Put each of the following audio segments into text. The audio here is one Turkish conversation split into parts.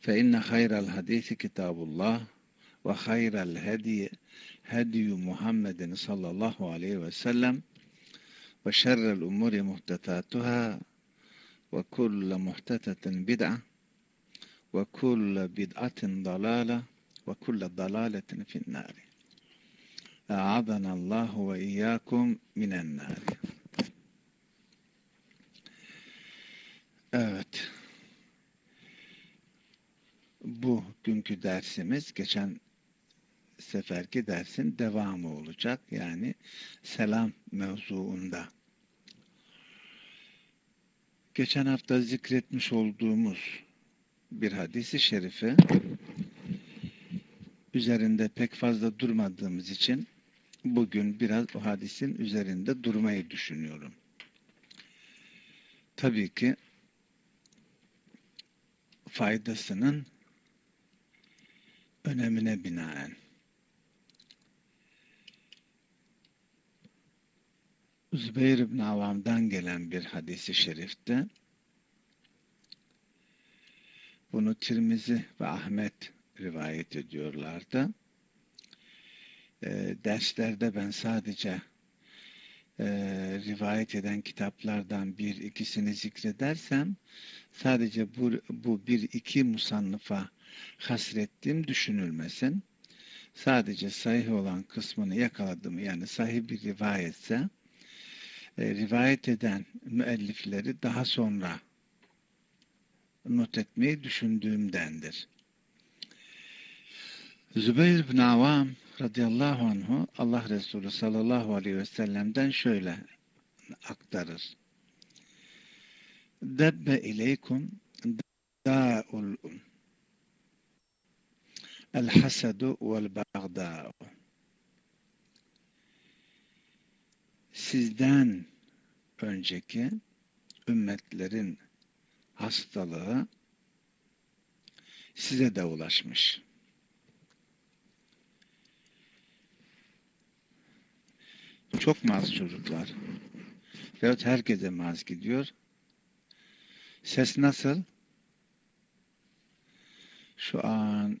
فإن خير الحديث كتاب الله وخير الهدي هدي محمد صلى الله عليه وسلم وشر الأمور محدثاتها وكل محدثة بدعة وكل بدعة ضلالة وكل ضلالة في النار أعاذنا الله وإياكم من النار Evet. Bu günkü dersimiz geçen seferki dersin devamı olacak. Yani selam mevzuunda. Geçen hafta zikretmiş olduğumuz bir hadisi şerife üzerinde pek fazla durmadığımız için bugün biraz o hadisin üzerinde durmayı düşünüyorum. Tabii ki faydasının önemine binaen. Zübeyir ibn Avam'dan gelen bir hadisi şerifte bunu Tirmizi ve Ahmet rivayet ediyorlardı. E, derslerde ben sadece e, rivayet eden kitaplardan bir ikisini zikredersem sadece bu, bu bir iki musannıfa hasrettiğim düşünülmesin. Sadece sahih olan kısmını yakaladım yani sahih bir rivayetse e, rivayet eden müellifleri daha sonra not etmeyi düşündüğümdendir. Zübeyir bin Avam radıyallahu anhu Allah Resulü sallallahu aleyhi ve sellem'den şöyle aktarır. Debbe ileykum da'ul el hasadu vel bagda'u sizden önceki ümmetlerin hastalığı size de ulaşmış. Çok mu az çocuklar? Veyahut herkese mi az gidiyor? Ses nasıl? Şu an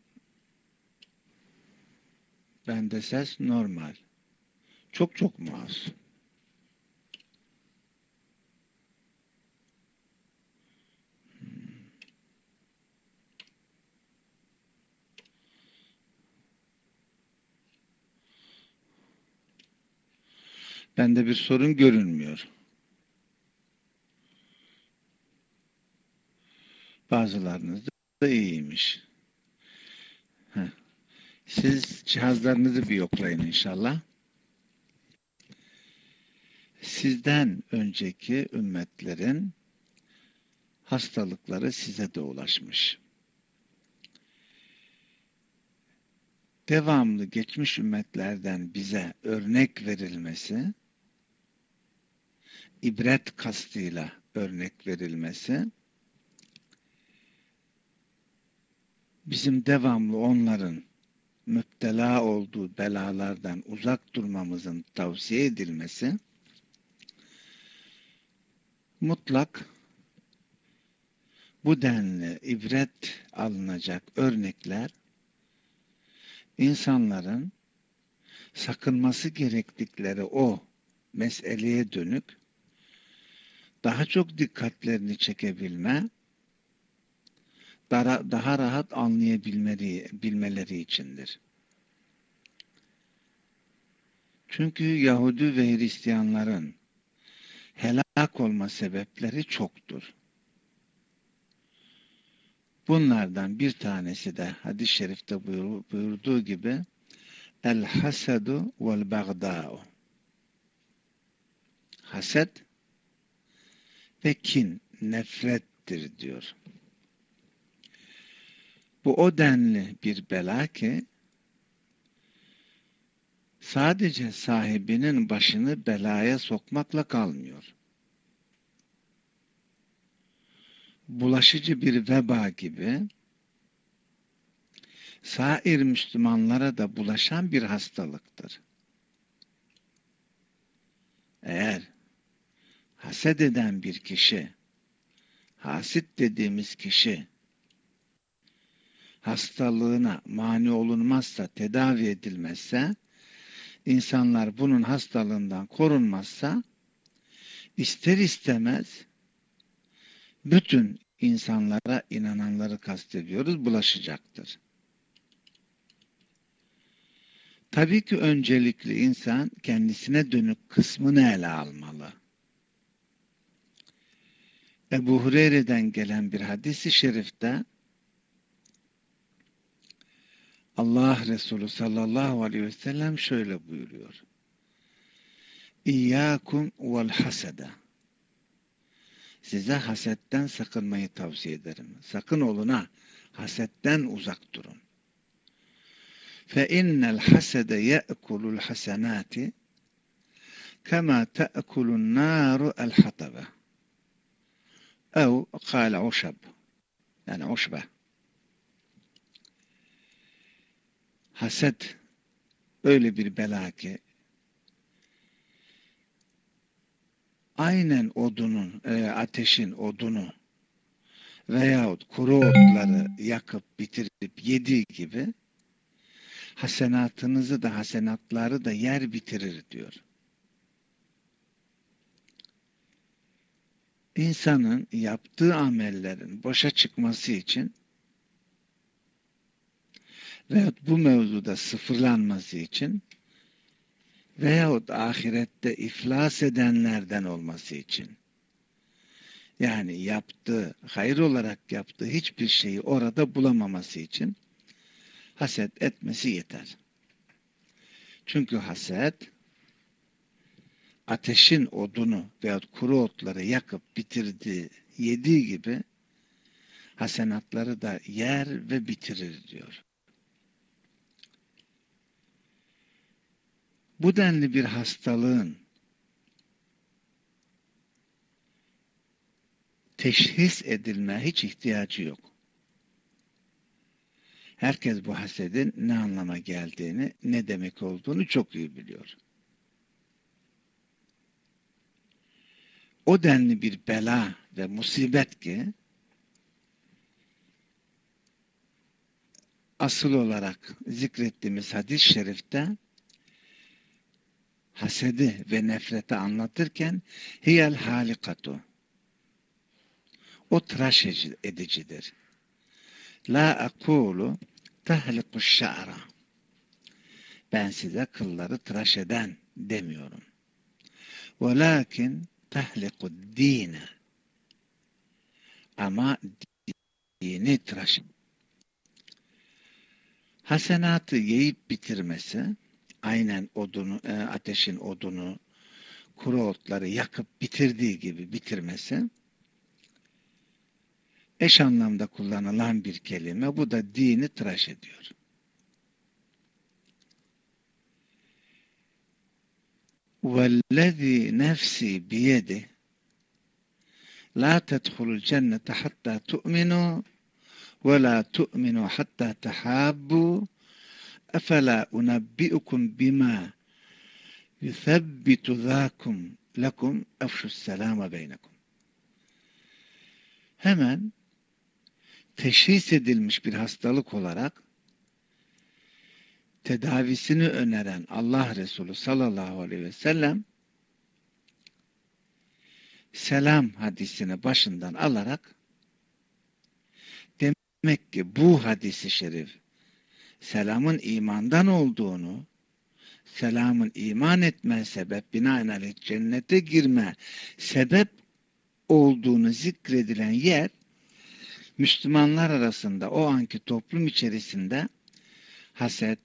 bende ses normal. Çok çok mu az? Bende bir sorun görünmüyor. Bazılarınız da iyiymiş. Siz cihazlarınızı bir yoklayın inşallah. Sizden önceki ümmetlerin hastalıkları size de ulaşmış. Devamlı geçmiş ümmetlerden bize örnek verilmesi ibret kastıyla örnek verilmesi bizim devamlı onların müptela olduğu belalardan uzak durmamızın tavsiye edilmesi mutlak bu denli ibret alınacak örnekler insanların sakınması gerektikleri o meseleye dönük daha çok dikkatlerini çekebilme, daha, rahat anlayabilmeleri bilmeleri içindir. Çünkü Yahudi ve Hristiyanların helak olma sebepleri çoktur. Bunlardan bir tanesi de hadis-i şerifte buyurduğu gibi el hasadu vel bagda'u haset ve kin nefrettir diyor. Bu o denli bir bela ki sadece sahibinin başını belaya sokmakla kalmıyor. Bulaşıcı bir veba gibi sair Müslümanlara da bulaşan bir hastalıktır. Eğer haset eden bir kişi, hasit dediğimiz kişi hastalığına mani olunmazsa, tedavi edilmezse, insanlar bunun hastalığından korunmazsa, ister istemez bütün insanlara inananları kastediyoruz, bulaşacaktır. Tabii ki öncelikli insan kendisine dönük kısmını ele almalı. Ebu Hureyre'den gelen bir hadisi şerifte Allah Resulü sallallahu aleyhi ve sellem şöyle buyuruyor. İyyâkum vel hasede. Size hasetten sakınmayı tavsiye ederim. Sakın olun ha. Hasetten uzak durun. Fe innel hasede ye'kulul hasenati kema te'kulun naru el hatabe. Ev kâle uşab. Yani uşbe. Haset öyle bir bela ki aynen odunun, e, ateşin odunu veyahut kuru otları yakıp bitirip yediği gibi hasenatınızı da hasenatları da yer bitirir diyor. İnsanın yaptığı amellerin boşa çıkması için veyahut bu mevzuda sıfırlanması için veyahut ahirette iflas edenlerden olması için yani yaptığı, hayır olarak yaptığı hiçbir şeyi orada bulamaması için haset etmesi yeter. Çünkü haset ateşin odunu veyahut kuru otları yakıp bitirdiği, yediği gibi hasenatları da yer ve bitirir diyor. Bu denli bir hastalığın teşhis edilme hiç ihtiyacı yok. Herkes bu hasedin ne anlama geldiğini, ne demek olduğunu çok iyi biliyor. O denli bir bela ve musibet ki asıl olarak zikrettiğimiz hadis-i şerifte hasedi ve nefreti anlatırken hiyel halikatu o tıraş edicidir. La akulu tahliku şa'ra ben size kılları tıraş eden demiyorum. Velakin tahliku dine ama dini tıraş hasenatı yiyip bitirmesi aynen odunu, e, ateşin odunu, kuru otları yakıp bitirdiği gibi bitirmesi eş anlamda kullanılan bir kelime. Bu da dini tıraş ediyor. وَالَّذ۪ي نَفْسِي بِيَدِهِ لَا تَدْخُلُ الْجَنَّةَ حَتَّى تُؤْمِنُوا وَلَا تُؤْمِنُوا حَتَّى تَحَابُّوا efela unabbiukum bima yuthabbitu zâkum lekum efşus selâme beynekum. Hemen teşhis edilmiş bir hastalık olarak tedavisini öneren Allah Resulü sallallahu aleyhi ve sellem selam hadisini başından alarak demek ki bu hadisi şerif selamın imandan olduğunu, selamın iman etme sebep, binaenaleyh cennete girme sebep olduğunu zikredilen yer, Müslümanlar arasında o anki toplum içerisinde haset,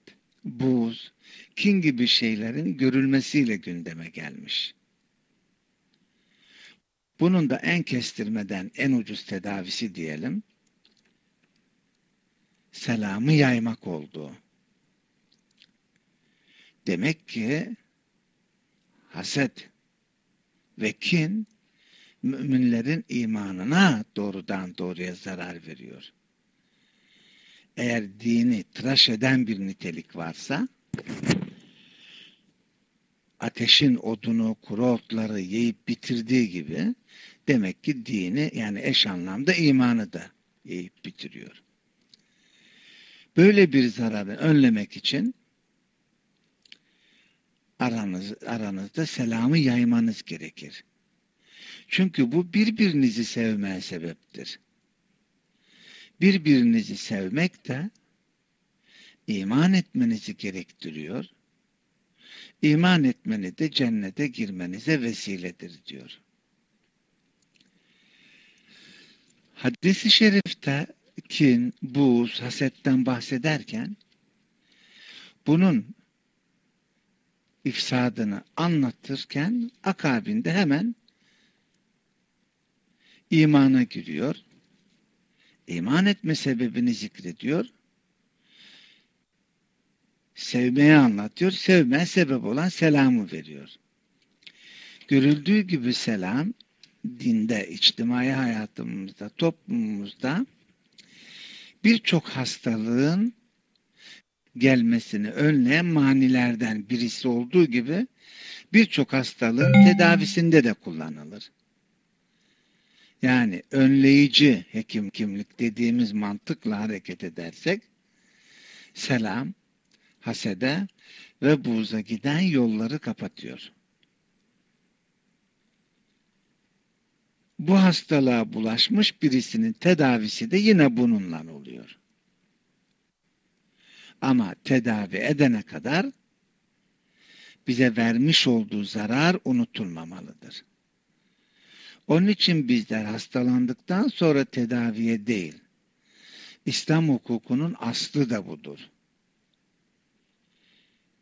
buz, kin gibi şeylerin görülmesiyle gündeme gelmiş. Bunun da en kestirmeden en ucuz tedavisi diyelim, selamı yaymak oldu. Demek ki haset ve kin müminlerin imanına doğrudan doğruya zarar veriyor. Eğer dini tıraş eden bir nitelik varsa ateşin odunu, kuru otları yiyip bitirdiği gibi demek ki dini yani eş anlamda imanı da yiyip bitiriyor. Böyle bir zararı önlemek için aranız, aranızda selamı yaymanız gerekir. Çünkü bu birbirinizi sevmeye sebeptir. Birbirinizi sevmek de iman etmenizi gerektiriyor. İman etmeni de cennete girmenize vesiledir diyor. Hadis-i şerifte kin, buğz, hasetten bahsederken bunun ifsadını anlatırken akabinde hemen imana giriyor. İman etme sebebini zikrediyor. Sevmeyi anlatıyor. Sevmeye sebep olan selamı veriyor. Görüldüğü gibi selam dinde, içtimai hayatımızda, toplumumuzda birçok hastalığın gelmesini önleyen manilerden birisi olduğu gibi birçok hastalığın tedavisinde de kullanılır. Yani önleyici hekim kimlik dediğimiz mantıkla hareket edersek selam, hasede ve buğza giden yolları kapatıyor. Bu hastalığa bulaşmış birisinin tedavisi de yine bununla oluyor. Ama tedavi edene kadar bize vermiş olduğu zarar unutulmamalıdır. Onun için bizler hastalandıktan sonra tedaviye değil, İslam hukukunun aslı da budur.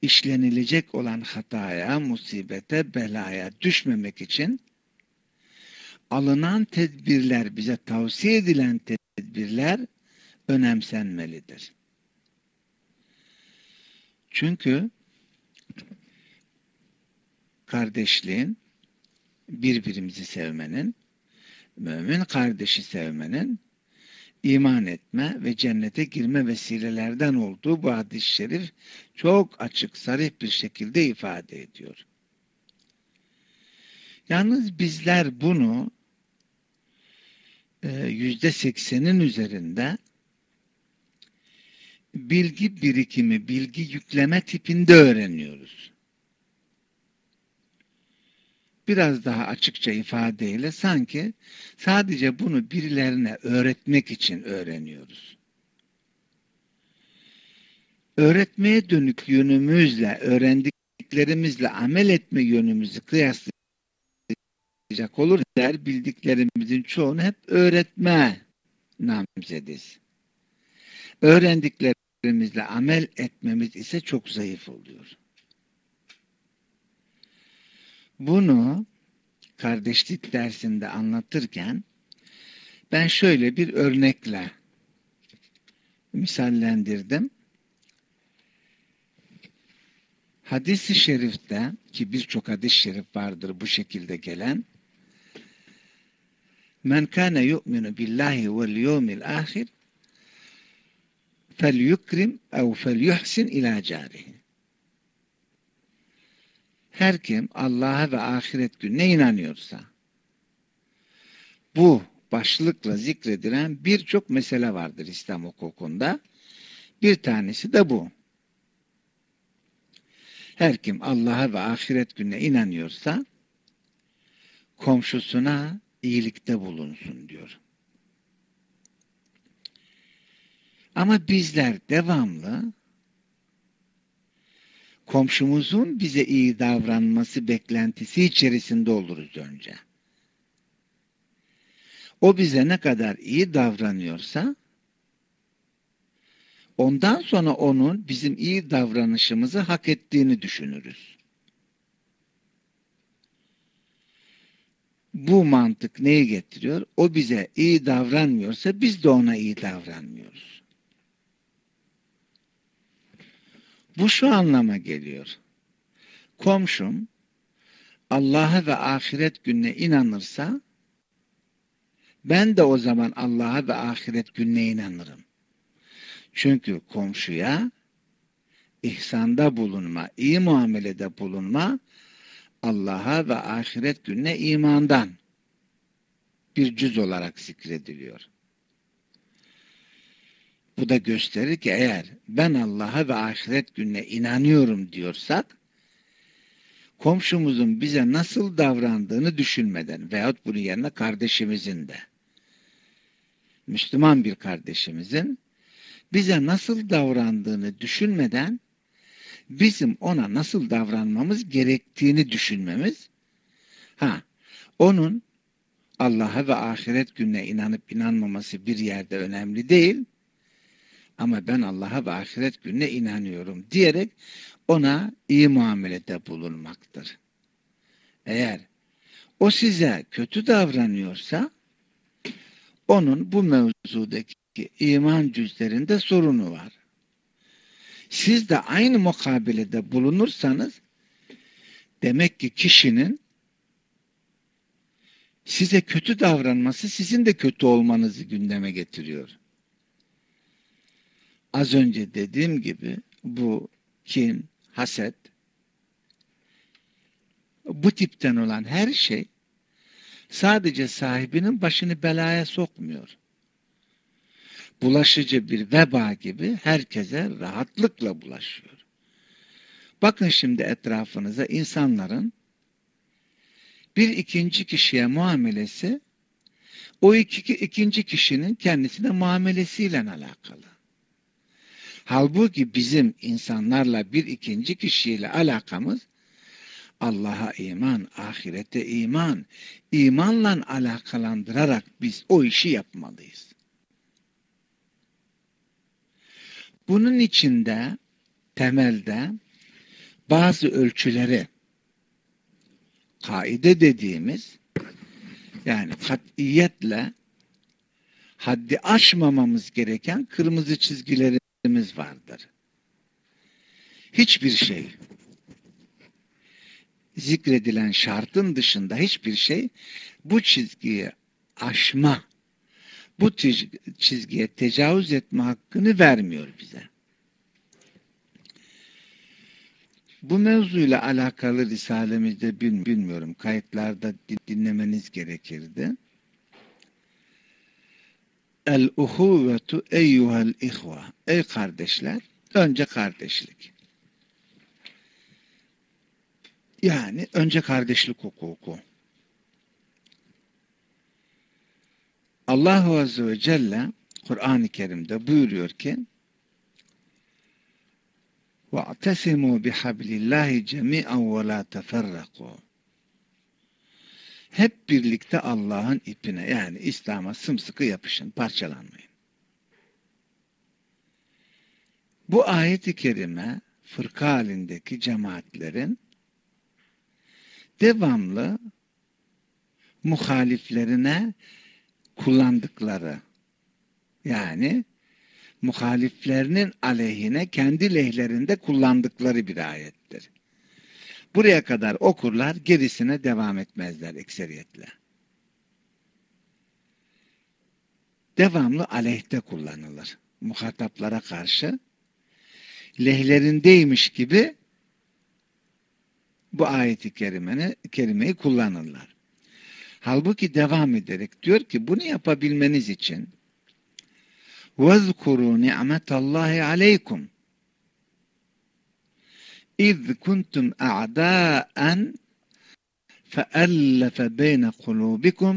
İşlenilecek olan hataya, musibete, belaya düşmemek için alınan tedbirler, bize tavsiye edilen tedbirler önemsenmelidir. Çünkü kardeşliğin, birbirimizi sevmenin, mümin kardeşi sevmenin, iman etme ve cennete girme vesilelerden olduğu bu hadis-i şerif çok açık, sarih bir şekilde ifade ediyor. Yalnız bizler bunu yüzde seksenin üzerinde bilgi birikimi, bilgi yükleme tipinde öğreniyoruz. Biraz daha açıkça ifadeyle sanki sadece bunu birilerine öğretmek için öğreniyoruz. Öğretmeye dönük yönümüzle, öğrendiklerimizle amel etme yönümüzü kıyaslayacak olur der, bildiklerimizin çoğunu hep öğretme namzediz. Öğrendiklerimizle amel etmemiz ise çok zayıf oluyor. Bunu kardeşlik dersinde anlatırken ben şöyle bir örnekle misallendirdim. Hadis-i şerifte ki birçok hadis-i şerif vardır bu şekilde gelen Men kana yu'minu billahi vel yevmil ahir fel yukrim ev fel yuhsin ila carihi. Her kim Allah'a ve ahiret gününe inanıyorsa bu başlıkla zikredilen birçok mesele vardır İslam hukukunda. Bir tanesi de bu. Her kim Allah'a ve ahiret gününe inanıyorsa komşusuna iyilikte bulunsun diyor. Ama bizler devamlı komşumuzun bize iyi davranması beklentisi içerisinde oluruz önce. O bize ne kadar iyi davranıyorsa ondan sonra onun bizim iyi davranışımızı hak ettiğini düşünürüz. Bu mantık neyi getiriyor? O bize iyi davranmıyorsa biz de ona iyi davranmıyoruz. Bu şu anlama geliyor. Komşum Allah'a ve ahiret gününe inanırsa ben de o zaman Allah'a ve ahiret gününe inanırım. Çünkü komşuya ihsanda bulunma, iyi muamelede bulunma Allah'a ve ahiret gününe imandan bir cüz olarak zikrediliyor. Bu da gösterir ki eğer ben Allah'a ve ahiret gününe inanıyorum diyorsak komşumuzun bize nasıl davrandığını düşünmeden veyahut bunun yerine kardeşimizin de Müslüman bir kardeşimizin bize nasıl davrandığını düşünmeden bizim ona nasıl davranmamız gerektiğini düşünmemiz ha onun Allah'a ve ahiret gününe inanıp inanmaması bir yerde önemli değil ama ben Allah'a ve ahiret gününe inanıyorum diyerek ona iyi muamelede bulunmaktır. Eğer o size kötü davranıyorsa onun bu mevzudaki iman cüzlerinde sorunu var. Siz de aynı mukabelede bulunursanız demek ki kişinin size kötü davranması sizin de kötü olmanızı gündeme getiriyor. Az önce dediğim gibi bu kin, haset bu tipten olan her şey sadece sahibinin başını belaya sokmuyor. Bulaşıcı bir veba gibi herkese rahatlıkla bulaşıyor. Bakın şimdi etrafınıza insanların bir ikinci kişiye muamelesi o iki, ikinci kişinin kendisine muamelesiyle alakalı. Halbuki bizim insanlarla bir ikinci kişiyle alakamız Allah'a iman, ahirete iman, imanla alakalandırarak biz o işi yapmalıyız. Bunun içinde temelde bazı ölçüleri kaide dediğimiz yani katiyetle haddi aşmamamız gereken kırmızı çizgilerimiz vardır. Hiçbir şey zikredilen şartın dışında hiçbir şey bu çizgiyi aşma, bu çizgiye tecavüz etme hakkını vermiyor bize. Bu mevzuyla alakalı risalemizde bilmiyorum kayıtlarda dinlemeniz gerekirdi. El uhuvetu eyyuhel ihva. Ey kardeşler, önce kardeşlik. Yani önce kardeşlik hukuku. Allahu Azze ve Celle Kur'an-ı Kerim'de buyuruyor ki وَاَعْتَسِمُوا بِحَبْلِ اللّٰهِ جَمِيعًا وَلَا تَفَرَّقُوا Hep birlikte Allah'ın ipine yani İslam'a sımsıkı yapışın, parçalanmayın. Bu ayet-i kerime fırka halindeki cemaatlerin devamlı muhaliflerine kullandıkları yani muhaliflerinin aleyhine kendi lehlerinde kullandıkları bir ayettir. Buraya kadar okurlar, gerisine devam etmezler ekseriyetle. Devamlı aleyhte kullanılır. Muhataplara karşı lehlerindeymiş gibi bu ayeti kerimeni, kerimeyi kullanırlar. Halbuki devam ederek diyor ki bunu yapabilmeniz için وَذْكُرُوا نِعْمَةَ اللّٰهِ عَلَيْكُمْ اِذْ كُنْتُمْ اَعْدَاءً فَأَلَّفَ بَيْنَ قُلُوبِكُمْ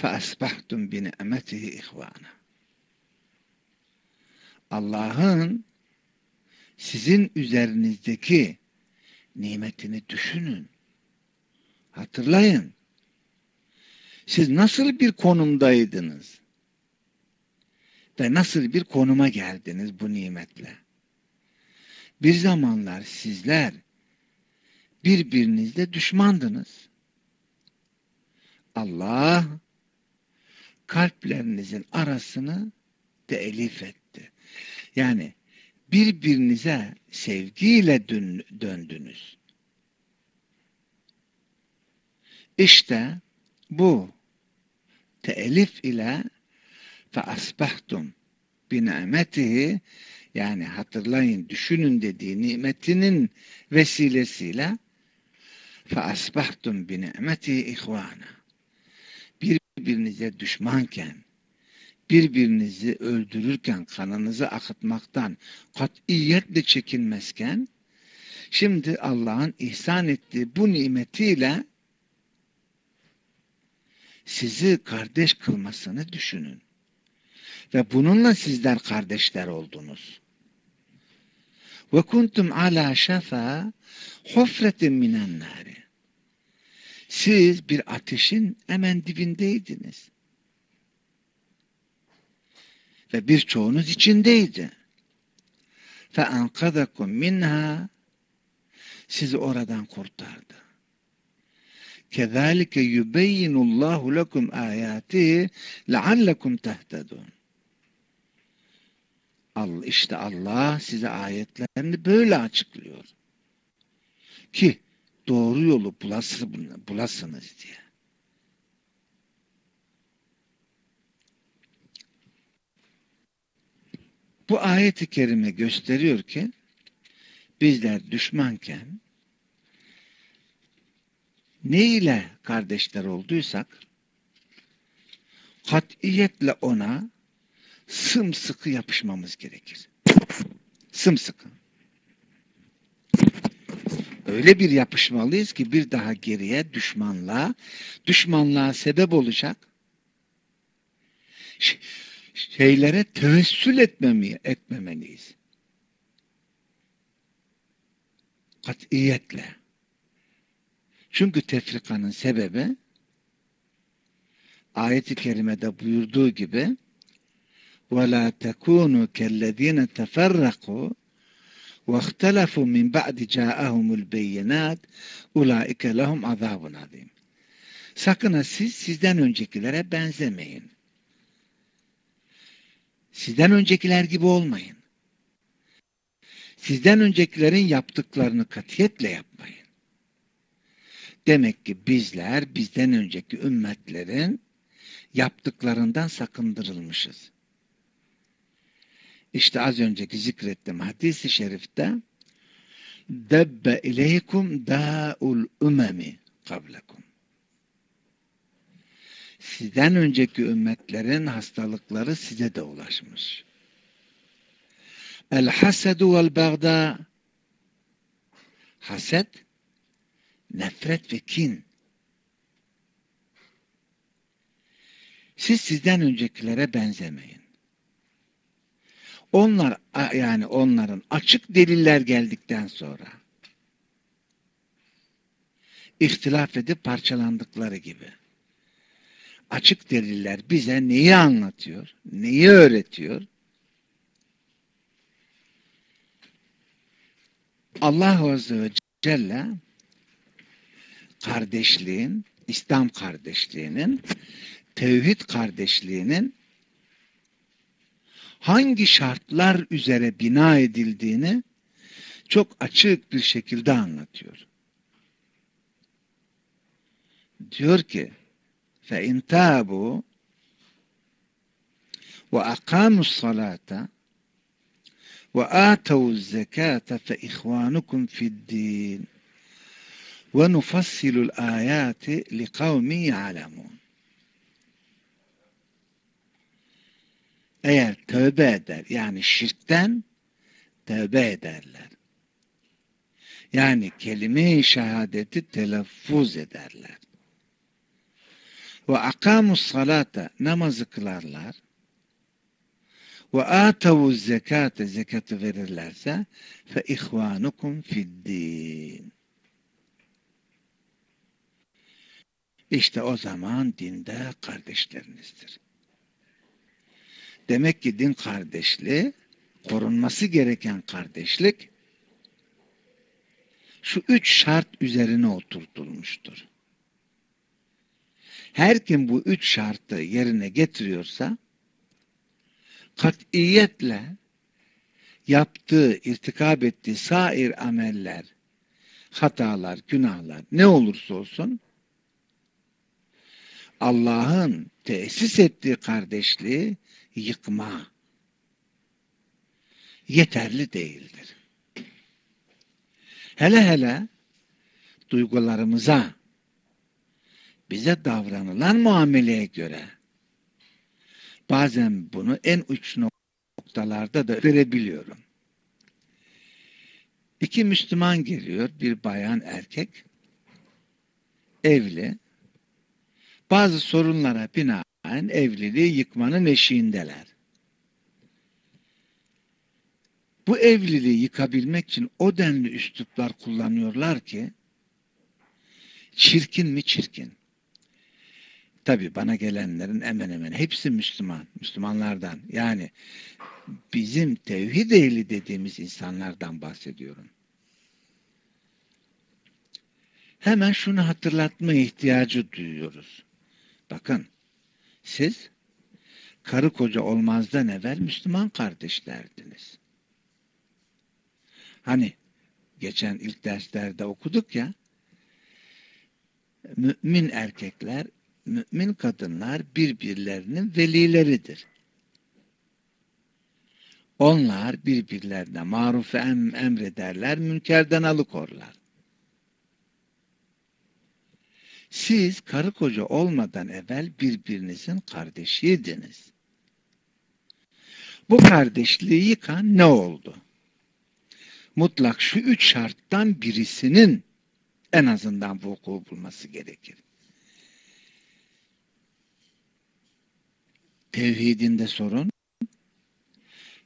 فَأَسْبَحْتُمْ بِنِعْمَتِهِ اِخْوَانًا Allah'ın sizin üzerinizdeki nimetini düşünün. Hatırlayın. Siz nasıl bir konumdaydınız? Ve nasıl bir konuma geldiniz bu nimetle? Bir zamanlar sizler birbirinizle düşmandınız. Allah kalplerinizin arasını de etti. Yani birbirinize sevgiyle dön, döndünüz. İşte bu teelif ile fe asbahtum bi nimetihi yani hatırlayın, düşünün dediği nimetinin vesilesiyle bi nimetihi ihvana. Birbirinize düşmanken birbirinizi öldürürken kanınızı akıtmaktan katiyetle çekinmezken şimdi Allah'ın ihsan ettiği bu nimetiyle sizi kardeş kılmasını düşünün. Ve bununla sizler kardeşler oldunuz. Ve kuntum ala şafa hufretin minen nari. Siz bir ateşin hemen dibindeydiniz. Ve birçoğunuz içindeydi. Fe ankadakum minha sizi oradan kurtardı. Kezalike yubeyyinullahu lekum ayatihi leallekum tehtedun. Allah, işte Allah size ayetlerini böyle açıklıyor. Ki doğru yolu bulasınız diye. Bu ayeti kerime gösteriyor ki bizler düşmanken ne ile kardeşler olduysak katiyetle ona sımsıkı yapışmamız gerekir. Sımsıkı. Öyle bir yapışmalıyız ki bir daha geriye düşmanlığa, düşmanlığa sebep olacak şeylere tevessül etmemeye, etmemeliyiz. Katiyetle. Çünkü tefrikanın sebebi ayet-i kerimede buyurduğu gibi وَلَا تَكُونُوا كَالَّذ۪ينَ تَفَرَّقُوا وَاخْتَلَفُوا مِنْ بَعْدِ جَاءَهُمُ الْبَيِّنَاتِ اُولَٰئِكَ لَهُمْ عَذَابٌ عَظِيمٌ Sakın ha siz sizden öncekilere benzemeyin. Sizden öncekiler gibi olmayın. Sizden öncekilerin yaptıklarını katiyetle yapmayın. Demek ki bizler bizden önceki ümmetlerin yaptıklarından sakındırılmışız. İşte az önceki zikrettim hadisi şerifte debbe ileykum da'ul umemi kablekum. Sizden önceki ümmetlerin hastalıkları size de ulaşmış. El hasedu vel bagda haset nefret ve kin. Siz sizden öncekilere benzemeyin. Onlar yani onların açık deliller geldikten sonra ihtilaf edip parçalandıkları gibi açık deliller bize neyi anlatıyor? Neyi öğretiyor? Allah Azze ve Celle kardeşliğin, İslam kardeşliğinin, tevhid kardeşliğinin hangi şartlar üzere bina edildiğini çok açık bir şekilde anlatıyor. Diyor ki فَاِنْ تَابُوا وَاَقَامُوا الصَّلَاةَ وَآتَوُوا الزَّكَاةَ فَإِخْوَانُكُمْ فِي الدِّينِ وَنُفَصِّلُ الْآيَاتِ لِقَوْمٍ يَعْلَمُونَ Eğer tövbe eder, yani şirkten tövbe ederler. Yani kelime-i şehadeti telaffuz ederler. Ve akamus salata namazı kılarlar. Ve atavu zekate zekatı verirlerse fe ihvanukum fiddin. İşte o zaman dinde kardeşlerinizdir. Demek ki din kardeşliği korunması gereken kardeşlik şu üç şart üzerine oturtulmuştur. Her kim bu üç şartı yerine getiriyorsa katiyetle yaptığı, irtikab ettiği sair ameller, hatalar, günahlar ne olursa olsun Allah'ın tesis ettiği kardeşliği yıkma yeterli değildir. Hele hele duygularımıza, bize davranılan muameleye göre bazen bunu en uç noktalarda da görebiliyorum. İki Müslüman geliyor, bir bayan erkek, evli, bazı sorunlara binaen evliliği yıkmanın eşiğindeler. Bu evliliği yıkabilmek için o denli üsluplar kullanıyorlar ki çirkin mi çirkin. Tabi bana gelenlerin hemen hemen hepsi Müslüman, Müslümanlardan. Yani bizim tevhid ehli dediğimiz insanlardan bahsediyorum. Hemen şunu hatırlatma ihtiyacı duyuyoruz. Bakın, siz karı koca olmazdan evvel Müslüman kardeşlerdiniz. Hani geçen ilk derslerde okuduk ya, mümin erkekler, mümin kadınlar birbirlerinin velileridir. Onlar birbirlerine maruf em emrederler, münkerden alıkorlar. Siz karı koca olmadan evvel birbirinizin kardeşiydiniz. Bu kardeşliği yıkan ne oldu? Mutlak şu üç şarttan birisinin en azından vuku bulması gerekir. Tevhidinde sorun,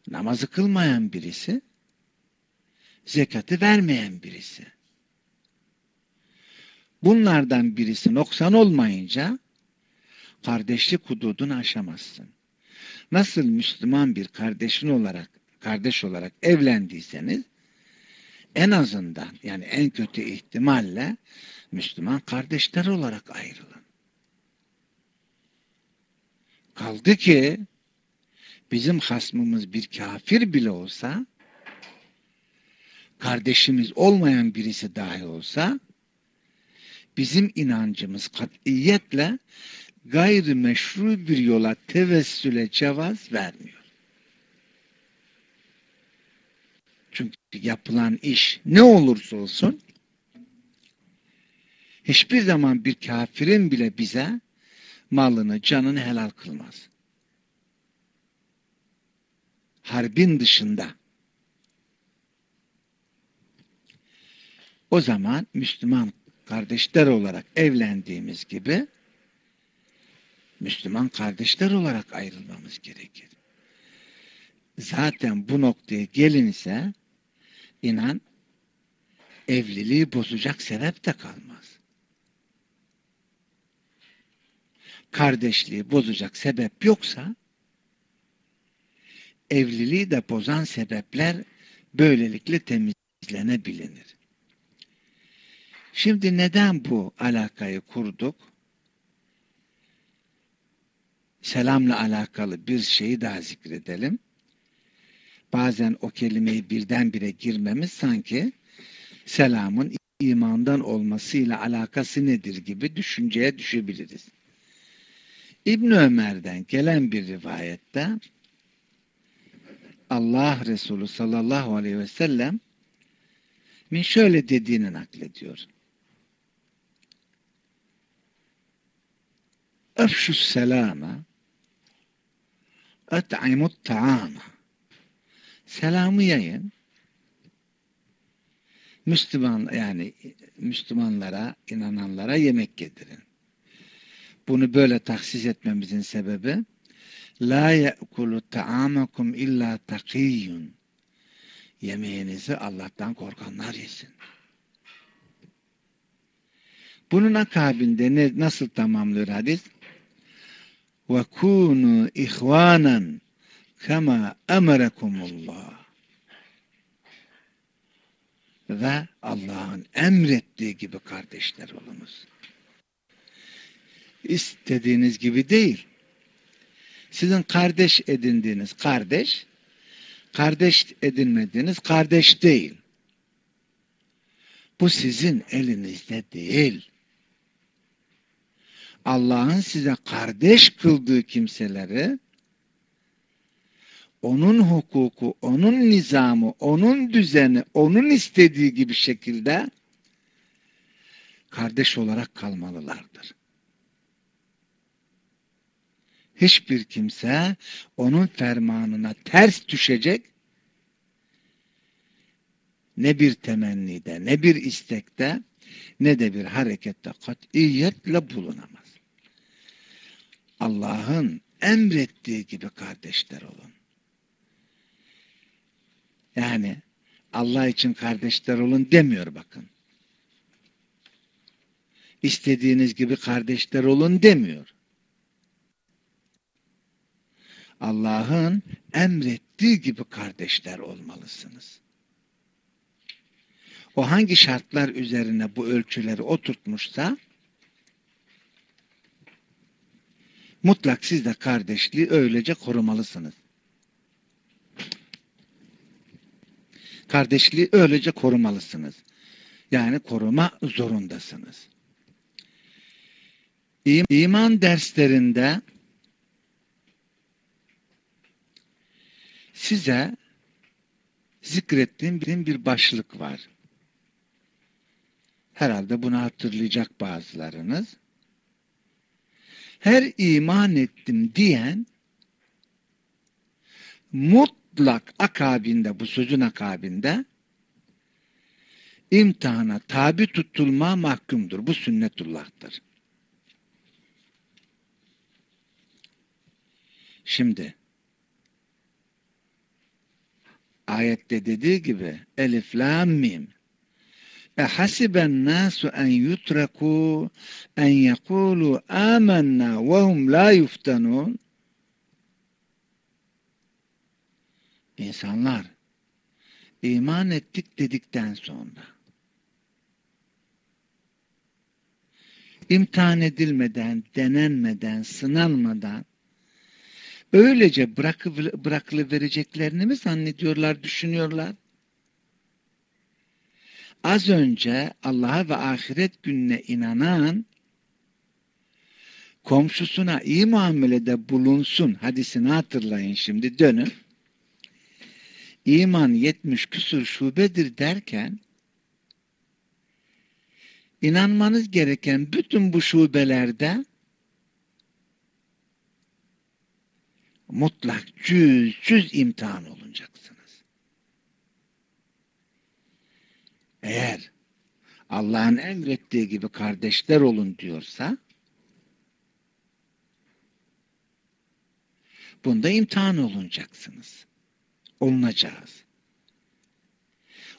namazı kılmayan birisi, zekatı vermeyen birisi. Bunlardan birisi noksan olmayınca kardeşlik hududunu aşamazsın. Nasıl Müslüman bir kardeşin olarak, kardeş olarak evlendiyseniz en azından yani en kötü ihtimalle Müslüman kardeşler olarak ayrılın. Kaldı ki bizim hasmımız bir kafir bile olsa kardeşimiz olmayan birisi dahi olsa bizim inancımız katiyetle gayri meşru bir yola tevessüle cevaz vermiyor. Çünkü yapılan iş ne olursa olsun hiçbir zaman bir kafirin bile bize malını, canını helal kılmaz. Harbin dışında. O zaman Müslüman kardeşler olarak evlendiğimiz gibi Müslüman kardeşler olarak ayrılmamız gerekir. Zaten bu noktaya gelinse inan evliliği bozacak sebep de kalmaz. Kardeşliği bozacak sebep yoksa evliliği de bozan sebepler böylelikle temizlenebilir. Şimdi neden bu alakayı kurduk? Selamla alakalı bir şeyi daha zikredelim bazen o kelimeyi birdenbire girmemiz sanki selamın imandan olmasıyla alakası nedir gibi düşünceye düşebiliriz. İbn Ömer'den gelen bir rivayette Allah Resulü sallallahu aleyhi ve sellem şöyle dediğini naklediyor. Öfşü selama et'imut ta'ama selamı yayın. Müslüman yani Müslümanlara, inananlara yemek getirin. Bunu böyle taksis etmemizin sebebi La ye'kulu ta'amakum illa takiyyun. Yemeğinizi Allah'tan korkanlar yesin. Bunun akabinde ne, nasıl tamamlıyor hadis? Ve kunu ihvanan kema emrekumullah ve Allah'ın emrettiği gibi kardeşler olunuz. İstediğiniz gibi değil. Sizin kardeş edindiğiniz kardeş, kardeş edinmediğiniz kardeş değil. Bu sizin elinizde değil. Allah'ın size kardeş kıldığı kimseleri onun hukuku, onun nizamı, onun düzeni, onun istediği gibi şekilde kardeş olarak kalmalılardır. Hiçbir kimse onun fermanına ters düşecek ne bir temennide, ne bir istekte, ne de bir harekette katiyetle bulunamaz. Allah'ın emrettiği gibi kardeşler olun. Yani Allah için kardeşler olun demiyor bakın. İstediğiniz gibi kardeşler olun demiyor. Allah'ın emrettiği gibi kardeşler olmalısınız. O hangi şartlar üzerine bu ölçüleri oturtmuşsa mutlak siz de kardeşliği öylece korumalısınız. Kardeşliği öylece korumalısınız. Yani koruma zorundasınız. İman derslerinde size zikrettiğim bir başlık var. Herhalde bunu hatırlayacak bazılarınız. Her iman ettim diyen mutlak akabinde, bu sözün akabinde imtihana tabi tutulma mahkumdur. Bu sünnetullah'tır. Şimdi ayette dediği gibi elif lam mim اَحَسِبَ النَّاسُ اَنْ يُتْرَكُوا اَنْ يَقُولُوا آمَنَّا وَهُمْ لَا يُفْتَنُونَ İnsanlar iman ettik dedikten sonra imtihan edilmeden, denenmeden, sınanmadan öylece bırakılıvereceklerini mi zannediyorlar, düşünüyorlar? Az önce Allah'a ve ahiret gününe inanan komşusuna iyi muamelede bulunsun hadisini hatırlayın şimdi dönün. İman yetmiş küsur şubedir derken inanmanız gereken bütün bu şubelerde mutlak cüz cüz imtihan olunacaksın. eğer Allah'ın emrettiği gibi kardeşler olun diyorsa bunda imtihan olunacaksınız. Olunacağız.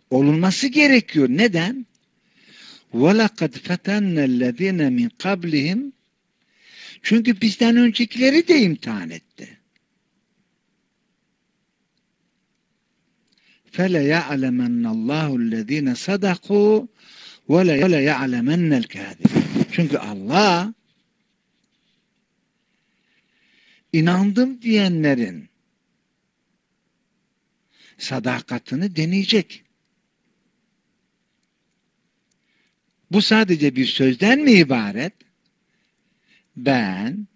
Olunması gerekiyor. Neden? وَلَقَدْ فَتَنَّ الَّذ۪ينَ مِنْ قَبْلِهِمْ Çünkü bizden öncekileri de imtihan etti. fele ya'lemennallâhu'llezîne sadakû ve le ya'lemennel kâdib. Çünkü Allah inandım diyenlerin sadakatını deneyecek. Bu sadece bir sözden mi ibaret? Ben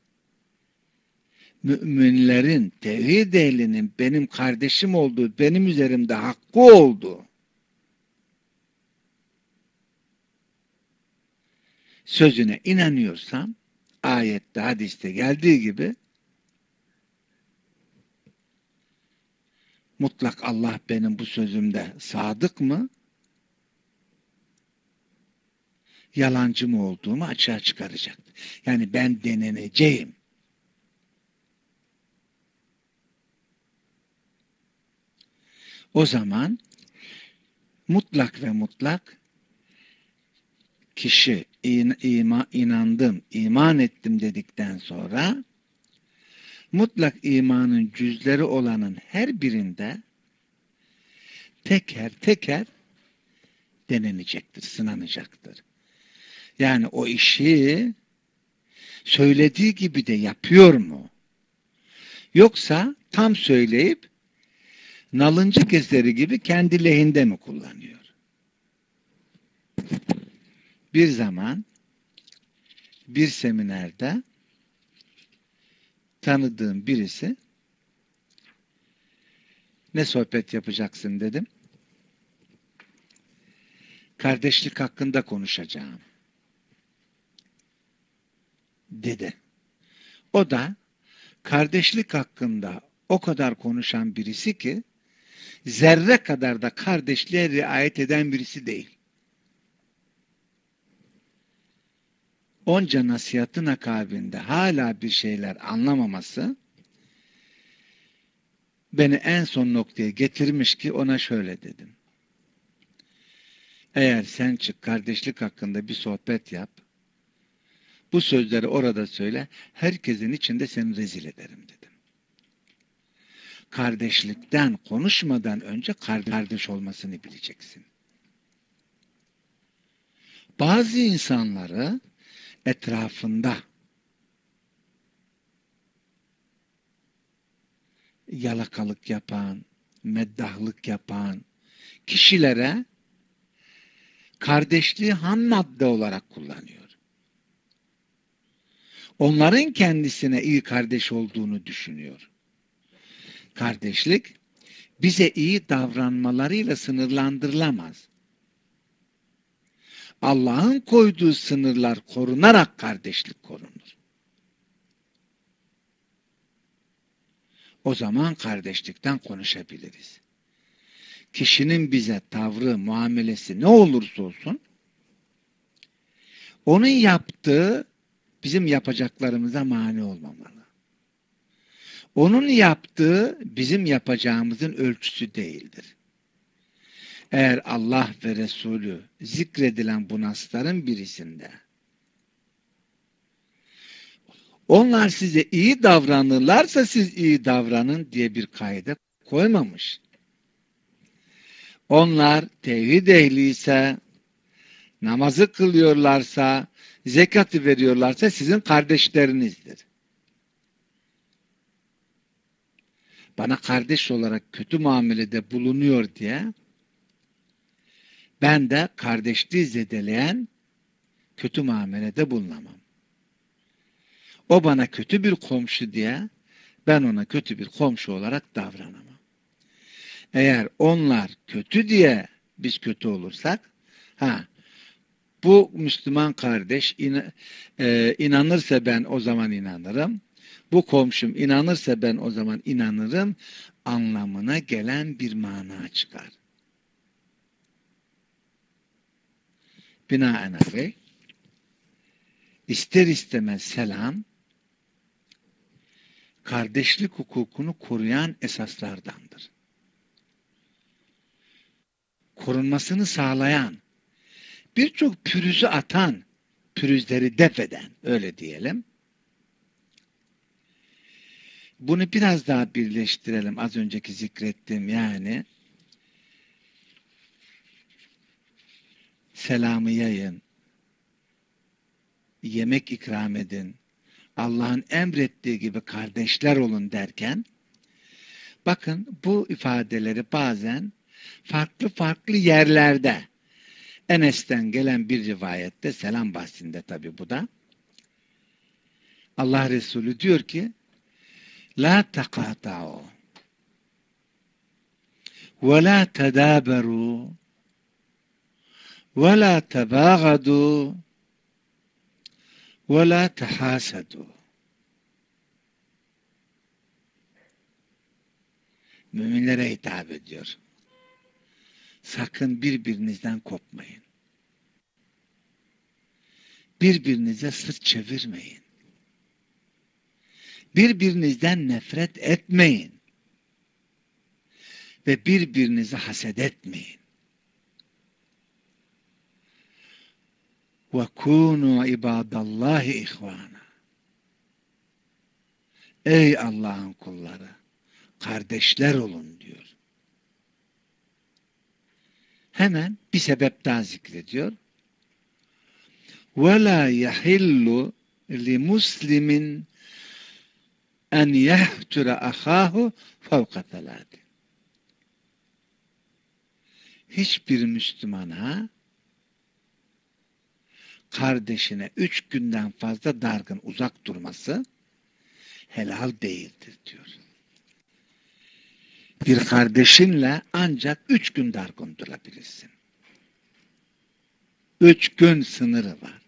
müminlerin, tevhid ehlinin benim kardeşim olduğu, benim üzerimde hakkı olduğu sözüne inanıyorsam ayette, hadiste geldiği gibi mutlak Allah benim bu sözümde sadık mı? Yalancı mı olduğumu açığa çıkaracak. Yani ben deneneceğim. O zaman mutlak ve mutlak kişi ima, inandım, iman ettim dedikten sonra mutlak imanın cüzleri olanın her birinde teker teker denenecektir, sınanacaktır. Yani o işi söylediği gibi de yapıyor mu? Yoksa tam söyleyip nalıncık eseri gibi kendi lehinde mi kullanıyor? Bir zaman bir seminerde tanıdığım birisi ne sohbet yapacaksın dedim. Kardeşlik hakkında konuşacağım. Dedi. O da kardeşlik hakkında o kadar konuşan birisi ki zerre kadar da kardeşliğe riayet eden birisi değil. Onca nasihatın akabinde hala bir şeyler anlamaması beni en son noktaya getirmiş ki ona şöyle dedim. Eğer sen çık kardeşlik hakkında bir sohbet yap, bu sözleri orada söyle, herkesin içinde seni rezil ederim dedim. Kardeşlikten konuşmadan önce kardeş olmasını bileceksin. Bazı insanları etrafında yalakalık yapan, meddahlık yapan kişilere kardeşliği ham madde olarak kullanıyor. Onların kendisine iyi kardeş olduğunu düşünüyor. Kardeşlik bize iyi davranmalarıyla sınırlandırılamaz. Allah'ın koyduğu sınırlar korunarak kardeşlik korunur. O zaman kardeşlikten konuşabiliriz. Kişinin bize tavrı, muamelesi ne olursa olsun onun yaptığı bizim yapacaklarımıza mani olmamalı. Onun yaptığı bizim yapacağımızın ölçüsü değildir. Eğer Allah ve Resulü zikredilen bu nasların birisinde onlar size iyi davranırlarsa siz iyi davranın diye bir kaide koymamış. Onlar tevhid ehliyse, namazı kılıyorlarsa, zekatı veriyorlarsa sizin kardeşlerinizdir. Bana kardeş olarak kötü muamelede bulunuyor diye ben de kardeşliği zedeleyen kötü muamelede bulunamam. O bana kötü bir komşu diye ben ona kötü bir komşu olarak davranamam. Eğer onlar kötü diye biz kötü olursak ha bu Müslüman kardeş in, e, inanırsa ben o zaman inanırım. Bu komşum inanırsa ben o zaman inanırım anlamına gelen bir mana çıkar. Binaenaleyh ister istemez selam kardeşlik hukukunu koruyan esaslardandır. Korunmasını sağlayan, birçok pürüzü atan, pürüzleri defeden, öyle diyelim. Bunu biraz daha birleştirelim. Az önceki zikrettiğim yani. Selamı yayın, yemek ikram edin, Allah'ın emrettiği gibi kardeşler olun derken bakın bu ifadeleri bazen farklı farklı yerlerde Enes'ten gelen bir rivayette selam bahsinde tabi bu da. Allah Resulü diyor ki La tedaberu ve la tebagadu ve la tehasadu Müminlere hitap ediyor. Sakın birbirinizden kopmayın. Birbirinize sırt çevirmeyin. Birbirinizden nefret etmeyin. Ve birbirinizi haset etmeyin. Ve kunu ibadallahi ihvana. Ey Allah'ın kulları, kardeşler olun diyor. Hemen bir sebep daha zikrediyor. وَلَا يَحِلُّ لِمُسْلِمٍ en yehtura ahahu fevka felâdi. hiçbir Müslümana kardeşine üç günden fazla dargın uzak durması helal değildir diyor. Bir kardeşinle ancak üç gün dargın durabilirsin. Üç gün sınırı var.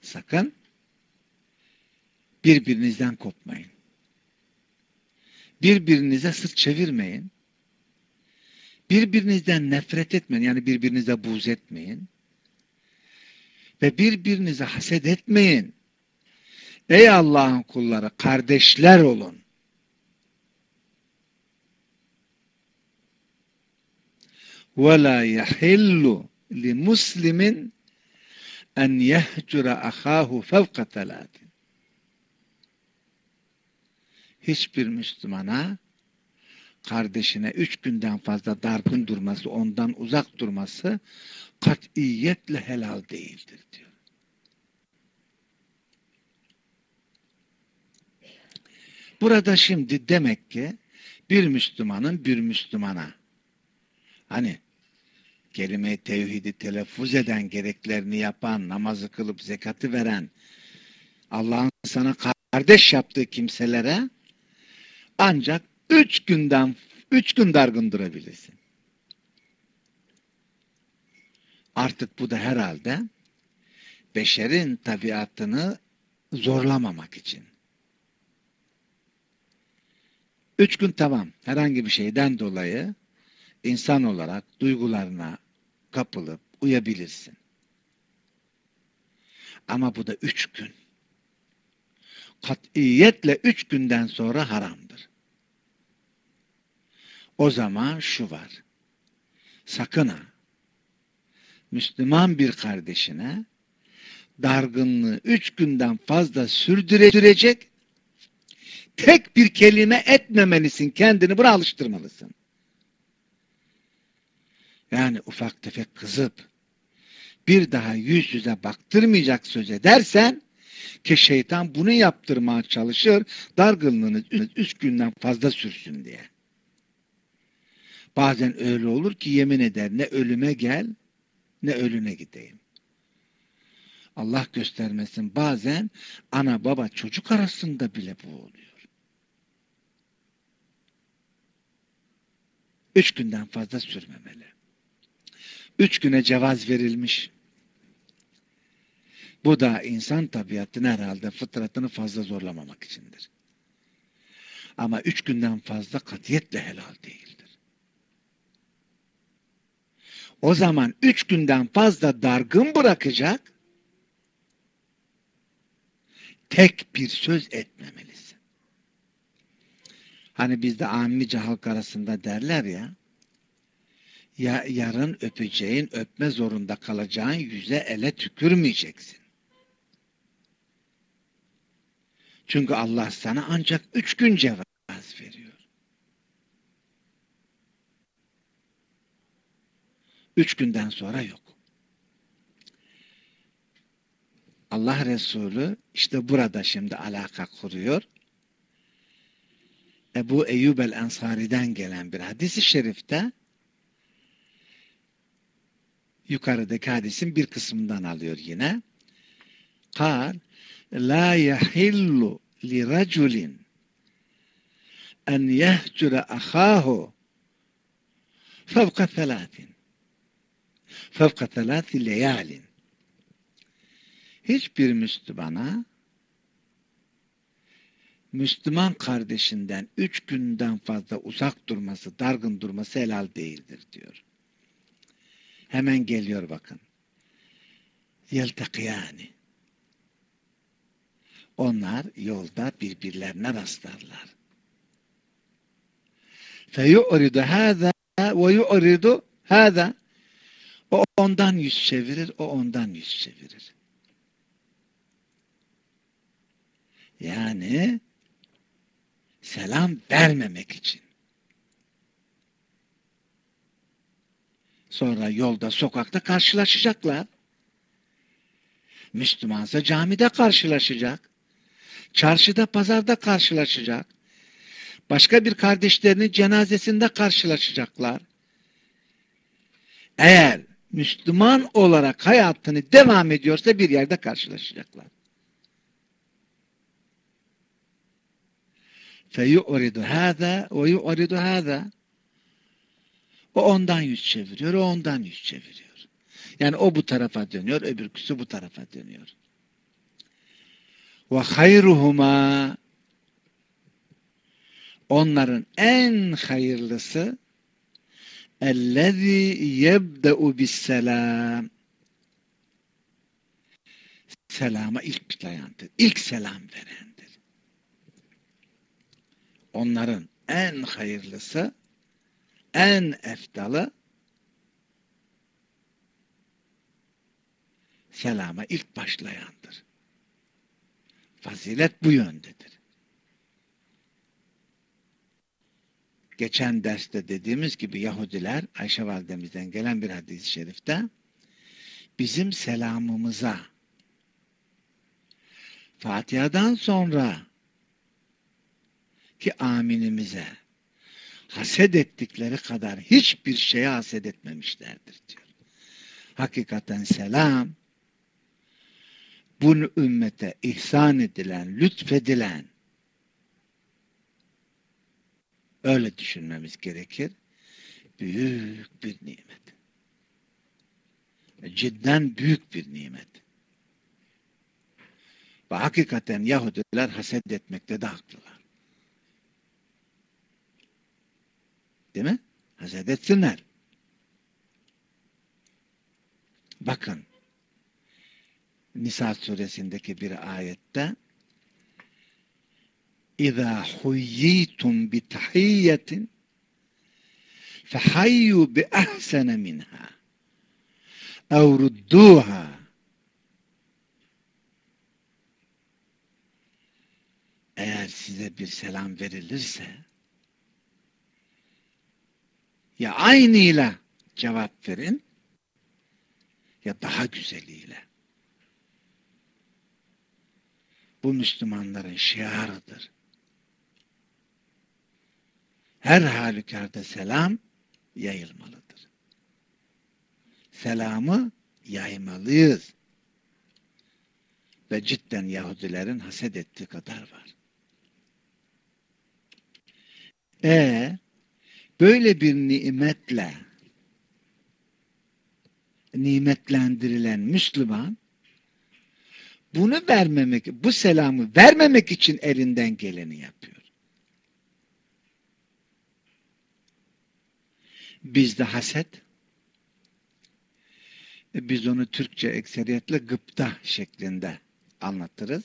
Sakın birbirinizden kopmayın. Birbirinize sırt çevirmeyin. Birbirinizden nefret etmeyin. Yani birbirinize buz etmeyin. Ve birbirinize haset etmeyin. Ey Allah'ın kulları kardeşler olun. وَلَا يَحِلُّ لِمُسْلِمٍ en yehcura ahahu fevka telatin. Hiçbir Müslümana kardeşine üç günden fazla dargın durması, ondan uzak durması katiyetle helal değildir diyor. Burada şimdi demek ki bir Müslümanın bir Müslümana hani kelime-i tevhidi telaffuz eden, gereklerini yapan, namazı kılıp zekatı veren, Allah'ın sana kardeş yaptığı kimselere ancak üç günden, üç gün dargın durabilirsin. Artık bu da herhalde beşerin tabiatını zorlamamak için. Üç gün tamam. Herhangi bir şeyden dolayı insan olarak duygularına kapılıp uyabilirsin. Ama bu da üç gün. Katiyetle üç günden sonra haramdır. O zaman şu var. Sakın ha. Müslüman bir kardeşine dargınlığı üç günden fazla sürdürecek tek bir kelime etmemelisin. Kendini buna alıştırmalısın. Yani ufak tefek kızıp bir daha yüz yüze baktırmayacak söz edersen ki şeytan bunu yaptırmaya çalışır dargınlığınız üç günden fazla sürsün diye. Bazen öyle olur ki yemin eder ne ölüme gel ne ölüne gideyim. Allah göstermesin bazen ana baba çocuk arasında bile bu oluyor. Üç günden fazla sürmemeli. Üç güne cevaz verilmiş. Bu da insan tabiatını herhalde fıtratını fazla zorlamamak içindir. Ama üç günden fazla katiyetle helal değildir. O zaman üç günden fazla dargın bırakacak tek bir söz etmemelisin. Hani bizde ammice halk arasında derler ya ya yarın öpeceğin, öpme zorunda kalacağın yüze ele tükürmeyeceksin. Çünkü Allah sana ancak üç gün cevaz veriyor. Üç günden sonra yok. Allah Resulü işte burada şimdi alaka kuruyor. Ebu Eyyub el-Ensari'den gelen bir hadisi şerifte yukarıdaki hadisin bir kısmından alıyor yine. Kal la yahillu li raculin en yehcura ahahu fevka thelâtin fevka thelâti leyalin hiçbir Müslümana Müslüman kardeşinden üç günden fazla uzak durması, dargın durması helal değildir diyor. Hemen geliyor bakın. Yeltekiyani. Onlar yolda birbirlerine rastlarlar. Feyu'ridu hâzâ ve yu'ridu. O ondan yüz çevirir, o ondan yüz çevirir. Yani selam vermemek için. Sonra yolda, sokakta karşılaşacaklar. Müslümansa camide karşılaşacak. Çarşıda, pazarda karşılaşacak. Başka bir kardeşlerinin cenazesinde karşılaşacaklar. Eğer Müslüman olarak hayatını devam ediyorsa bir yerde karşılaşacaklar. فَيُعْرِضُ هَذَا وَيُعْرِضُ هَذَا O ondan yüz çeviriyor, o ondan yüz çeviriyor. Yani o bu tarafa dönüyor, öbürküsü bu tarafa dönüyor. Ve hayruhuma onların en hayırlısı ellezî yebde'u bisselam selama ilk başlayandır. İlk selam verendir. Onların en hayırlısı en eftalı selama ilk başlayandır. Fazilet bu yöndedir. Geçen derste dediğimiz gibi Yahudiler Ayşe validemizden gelen bir hadis-i şerifte bizim selamımıza Fatiha'dan sonra ki aminimize haset ettikleri kadar hiçbir şeye haset etmemişlerdir diyor. Hakikaten selam bunu ümmete ihsan edilen, lütfedilen öyle düşünmemiz gerekir. Büyük bir nimet. Cidden büyük bir nimet. Ve hakikaten Yahudiler haset etmekte de haklılar. Değil mi? Haset etsinler. Bakın Nisa suresindeki bir ayette Bi tahiyyetin fehayyu bi ahsene minha ev rudduha eğer size bir selam verilirse ya aynıyla cevap verin ya daha güzeliyle. Bu Müslümanların şiarıdır. Her halükarda selam yayılmalıdır. Selamı yaymalıyız. Ve cidden Yahudilerin haset ettiği kadar var. E böyle bir nimetle nimetlendirilen Müslüman bunu vermemek, bu selamı vermemek için elinden geleni yapıyor. Bizde haset, biz onu Türkçe ekseriyetle gıpta şeklinde anlatırız.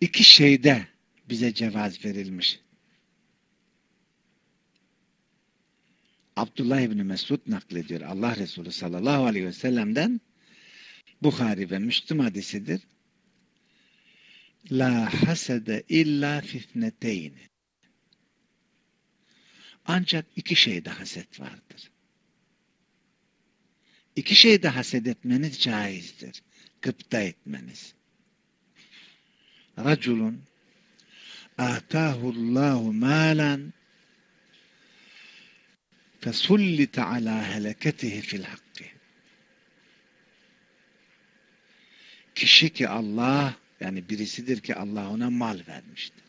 İki şeyde bize cevaz verilmiş. Abdullah İbni Mesud naklediyor. Allah Resulü sallallahu aleyhi ve sellem'den Bukhari ve Müslüm hadisidir. La hasede illa fitneteyni. Ancak iki şeyde haset vardır. İki şeyde haset etmeniz caizdir. Gıpta etmeniz. Raculun atahullahu malan fesullite ala heleketihi fil hakkı. Kişi ki Allah yani birisidir ki Allah ona mal vermiştir.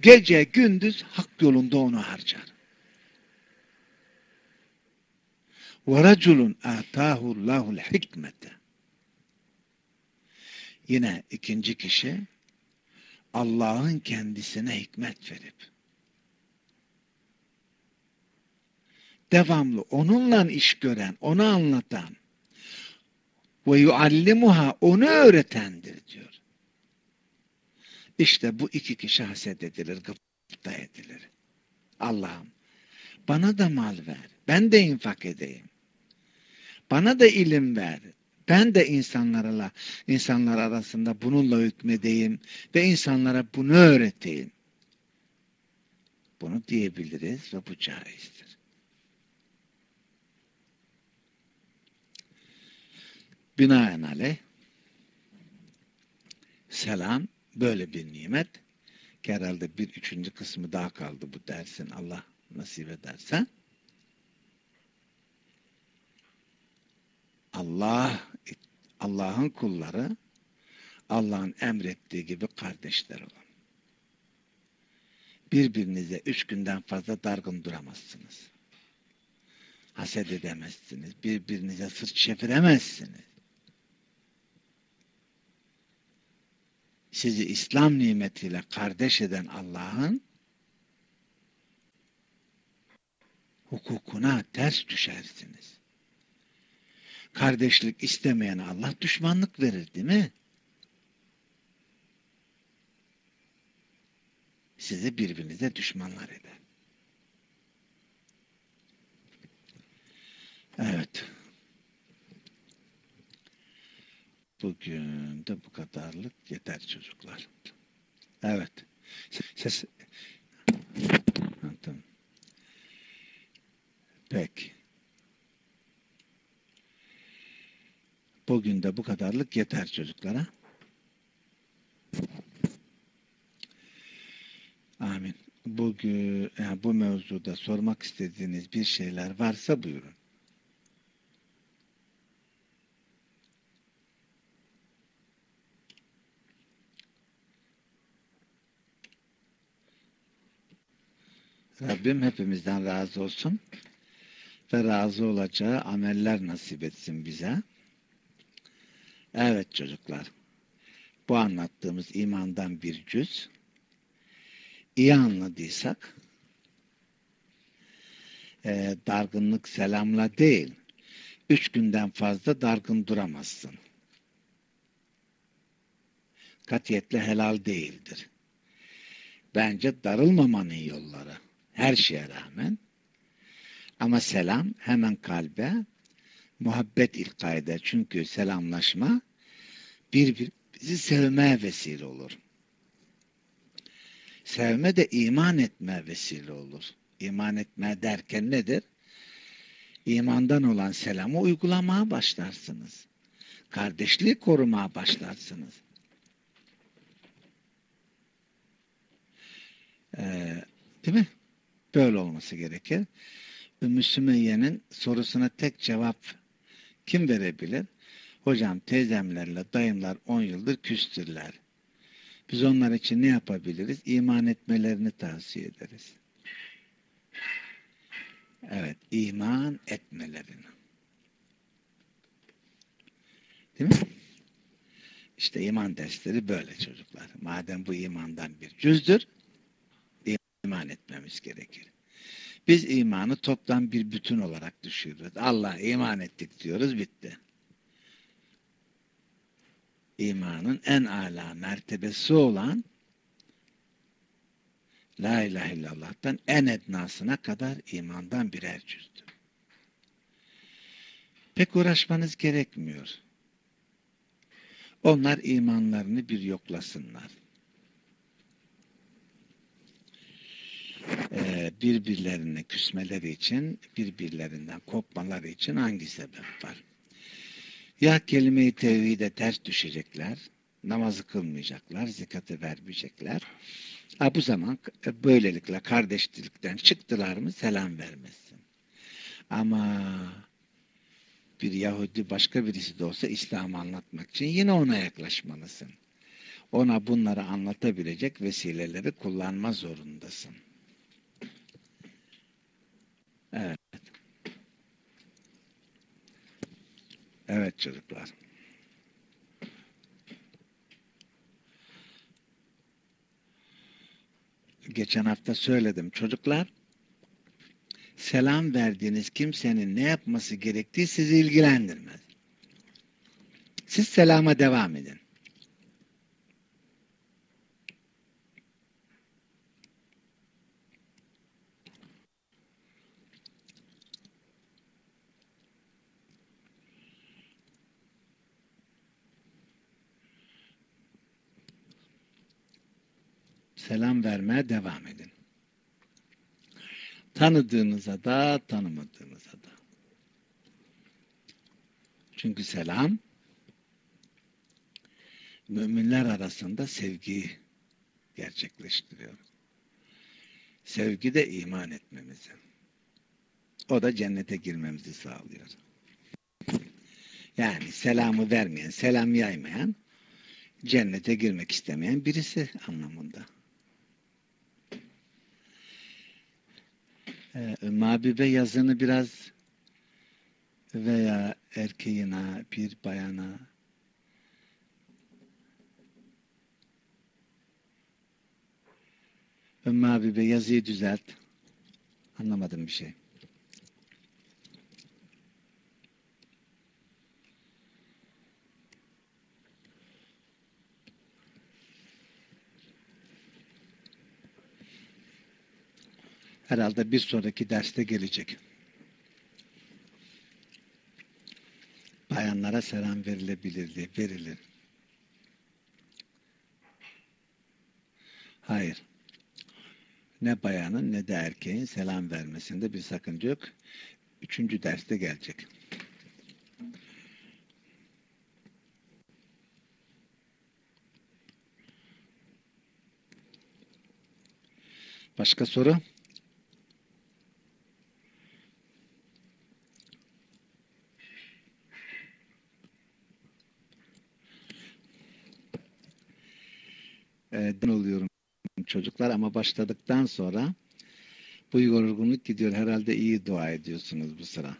Gece gündüz hak yolunda onu harcar. وَرَجُلٌ آتَاهُ اللّٰهُ الْحِكْمَةَ Yine ikinci kişi Allah'ın kendisine hikmet verip devamlı onunla iş gören, onu anlatan ve yuallimuha onu öğretendir diyor. İşte bu iki kişi haset edilir, gıpta edilir. Allah'ım bana da mal ver, ben de infak edeyim. Bana da ilim ver. Ben de insanlarla, insanlar arasında bununla hükmedeyim ve insanlara bunu öğreteyim. Bunu diyebiliriz ve bu caizdir. Binaenaleyh selam böyle bir nimet. Herhalde bir üçüncü kısmı daha kaldı bu dersin Allah nasip ederse. Allah Allah'ın kulları Allah'ın emrettiği gibi kardeşler olun. Birbirinize üç günden fazla dargın duramazsınız. Haset edemezsiniz. Birbirinize sırt çeviremezsiniz. Sizi İslam nimetiyle kardeş eden Allah'ın hukukuna ters düşersiniz. Kardeşlik istemeyen Allah düşmanlık verir değil mi? Sizi birbirinize düşmanlar eder. Evet. Bugün de bu kadarlık yeter çocuklar. Evet. Ses... Tamam. Peki. Bugün de bu kadarlık yeter çocuklara. Amin. Bugün yani bu mevzuda sormak istediğiniz bir şeyler varsa buyurun. Rabbim hepimizden razı olsun ve razı olacağı ameller nasip etsin bize. Evet çocuklar, bu anlattığımız imandan bir cüz. İyi anladıysak, e, dargınlık selamla değil, üç günden fazla dargın duramazsın. Katiyetle helal değildir. Bence darılmamanın yolları her şeye rağmen ama selam hemen kalbe muhabbet ilka eder. Çünkü selamlaşma birbirimizi sevmeye vesile olur. Sevme de iman etme vesile olur. İman etme derken nedir? İmandan olan selamı uygulamaya başlarsınız. Kardeşliği korumaya başlarsınız. Ee, değil mi? Böyle olması gerekir. Ümmü Sümeyye'nin sorusuna tek cevap kim verebilir? Hocam teyzemlerle dayımlar 10 yıldır küstürler. Biz onlar için ne yapabiliriz? İman etmelerini tavsiye ederiz. Evet, iman etmelerini. Değil mi? İşte iman dersleri böyle çocuklar. Madem bu imandan bir cüzdür, iman etmemiz gerekir. Biz imanı toptan bir bütün olarak düşürürüz. Allah iman ettik diyoruz, bitti. İmanın en âlâ mertebesi olan La ilahe illallah'tan en etnasına kadar imandan birer cüzdür. Pek uğraşmanız gerekmiyor. Onlar imanlarını bir yoklasınlar. Ee, birbirlerine küsmeleri için, birbirlerinden kopmaları için hangi sebep var? Ya kelime-i tevhide ters düşecekler, namazı kılmayacaklar, zikatı vermeyecekler. Ha, bu zaman e, böylelikle kardeşlikten çıktılar mı selam vermezsin. Ama bir Yahudi başka birisi de olsa İslam'ı anlatmak için yine ona yaklaşmalısın. Ona bunları anlatabilecek vesileleri kullanma zorundasın. Evet. Evet çocuklar. Geçen hafta söyledim. Çocuklar selam verdiğiniz kimsenin ne yapması gerektiği sizi ilgilendirmez. Siz selama devam edin. Selam vermeye devam edin. Tanıdığınıza da tanımadığınıza da. Çünkü selam müminler arasında sevgiyi gerçekleştiriyor. Sevgi de iman etmemizi. O da cennete girmemizi sağlıyor. Yani selamı vermeyen, selam yaymayan, cennete girmek istemeyen birisi anlamında. Ee, Mabibe yazını biraz veya erkeğine, bir bayana Ümmü Habibe yazıyı düzelt. Anlamadım bir şey. Herhalde bir sonraki derste gelecek. Bayanlara selam verilebilirdi, verilir. Hayır. Ne bayanın ne de erkeğin selam vermesinde bir sakınca yok. Üçüncü derste gelecek. Başka soru? Çocuklar ama başladıktan sonra bu yorgunluk gidiyor. Herhalde iyi dua ediyorsunuz bu sıra.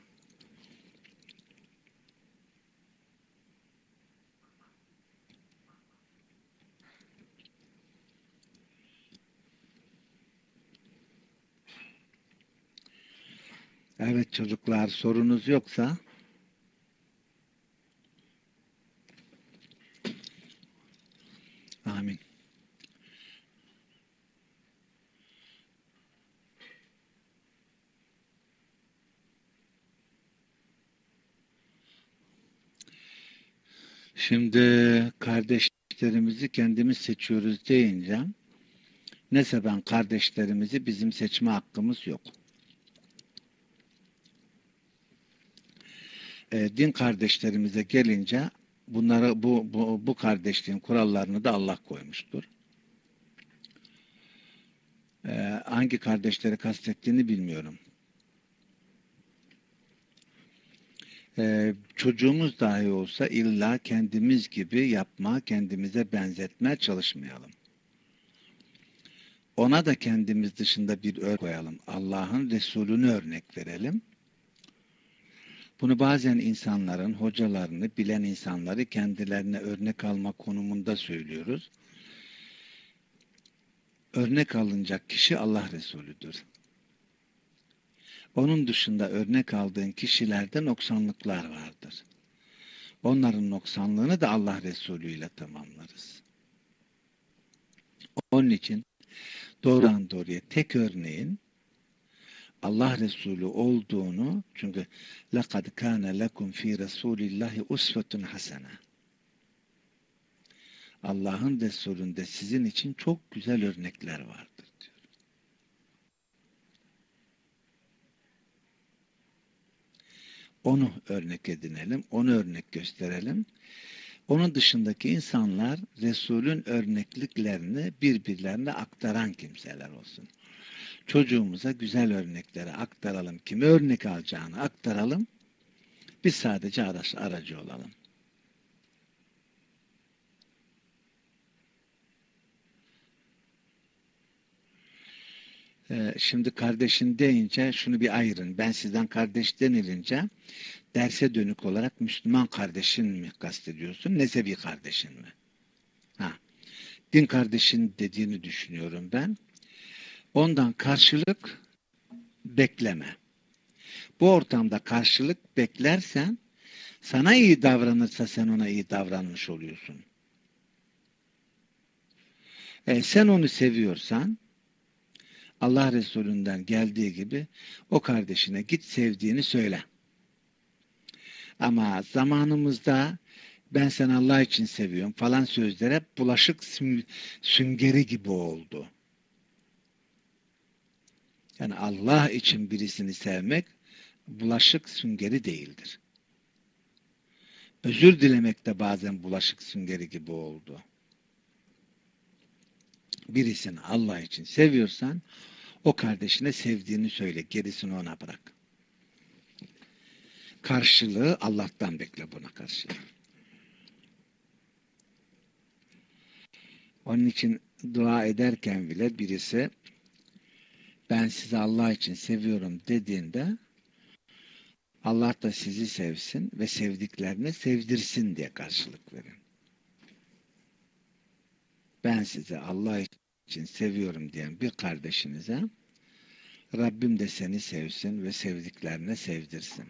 Evet çocuklar sorunuz yoksa Şimdi kardeşlerimizi kendimiz seçiyoruz deyince neyse ben kardeşlerimizi bizim seçme hakkımız yok. E, din kardeşlerimize gelince bunlara bu, bu, bu kardeşliğin kurallarını da Allah koymuştur. E, hangi kardeşleri kastettiğini bilmiyorum. Ee, çocuğumuz dahi olsa illa kendimiz gibi yapma, kendimize benzetme çalışmayalım. Ona da kendimiz dışında bir örnek koyalım. Allah'ın Resulünü örnek verelim. Bunu bazen insanların, hocalarını, bilen insanları kendilerine örnek alma konumunda söylüyoruz. Örnek alınacak kişi Allah Resulüdür. Onun dışında örnek aldığın kişilerde noksanlıklar vardır. Onların noksanlığını da Allah Resulü ile tamamlarız. Onun için doğrudan doğruya tek örneğin Allah Resulü olduğunu çünkü لَقَدْ كَانَ لَكُمْ ف۪ي رَسُولِ اللّٰهِ اُسْفَةٌ حَسَنًا Allah'ın Resulünde sizin için çok güzel örnekler vardır. Onu örnek edinelim, onu örnek gösterelim. Onun dışındaki insanlar Resul'ün örnekliklerini birbirlerine aktaran kimseler olsun. Çocuğumuza güzel örnekleri aktaralım. Kimi örnek alacağını aktaralım. Biz sadece aracı olalım. Ee, şimdi kardeşin deyince şunu bir ayırın. Ben sizden kardeş denilince derse dönük olarak Müslüman kardeşin mi kastediyorsun? Nesebi kardeşin mi? Ha. Din kardeşin dediğini düşünüyorum ben. Ondan karşılık bekleme. Bu ortamda karşılık beklersen sana iyi davranırsa sen ona iyi davranmış oluyorsun. E, sen onu seviyorsan Allah Resulü'nden geldiği gibi o kardeşine git sevdiğini söyle. Ama zamanımızda ben seni Allah için seviyorum falan sözlere bulaşık süngeri gibi oldu. Yani Allah için birisini sevmek bulaşık süngeri değildir. Özür dilemek de bazen bulaşık süngeri gibi oldu. Birisini Allah için seviyorsan o kardeşine sevdiğini söyle. Gerisini ona bırak. Karşılığı Allah'tan bekle buna karşı. Onun için dua ederken bile birisi ben sizi Allah için seviyorum dediğinde Allah da sizi sevsin ve sevdiklerini sevdirsin diye karşılık verin. Ben sizi Allah için seviyorum diyen bir kardeşinize Rabbim de seni sevsin ve sevdiklerine sevdirsin.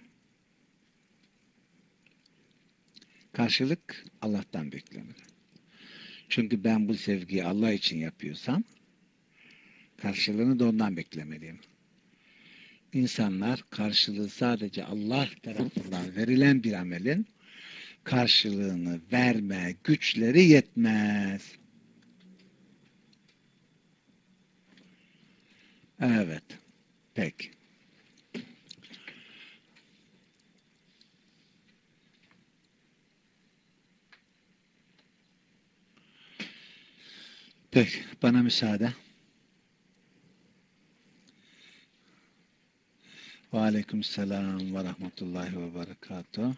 Karşılık Allah'tan beklenir. Çünkü ben bu sevgiyi Allah için yapıyorsam karşılığını da ondan beklemeliyim. İnsanlar karşılığı sadece Allah tarafından verilen bir amelin karşılığını verme güçleri yetmez. Evet. Peki. Peki. Bana müsaade. Ve aleyküm selam ve rahmetullahi ve berekatuhu.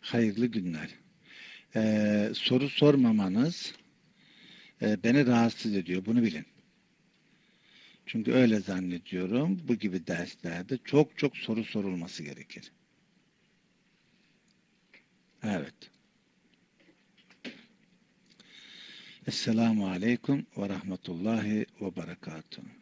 Hayırlı günler. Ee, soru sormamanız e, beni rahatsız ediyor. Bunu bilin. Çünkü öyle zannediyorum. Bu gibi derslerde çok çok soru sorulması gerekir. Evet. Esselamu Aleyküm ve Rahmetullahi ve Berekatuhu.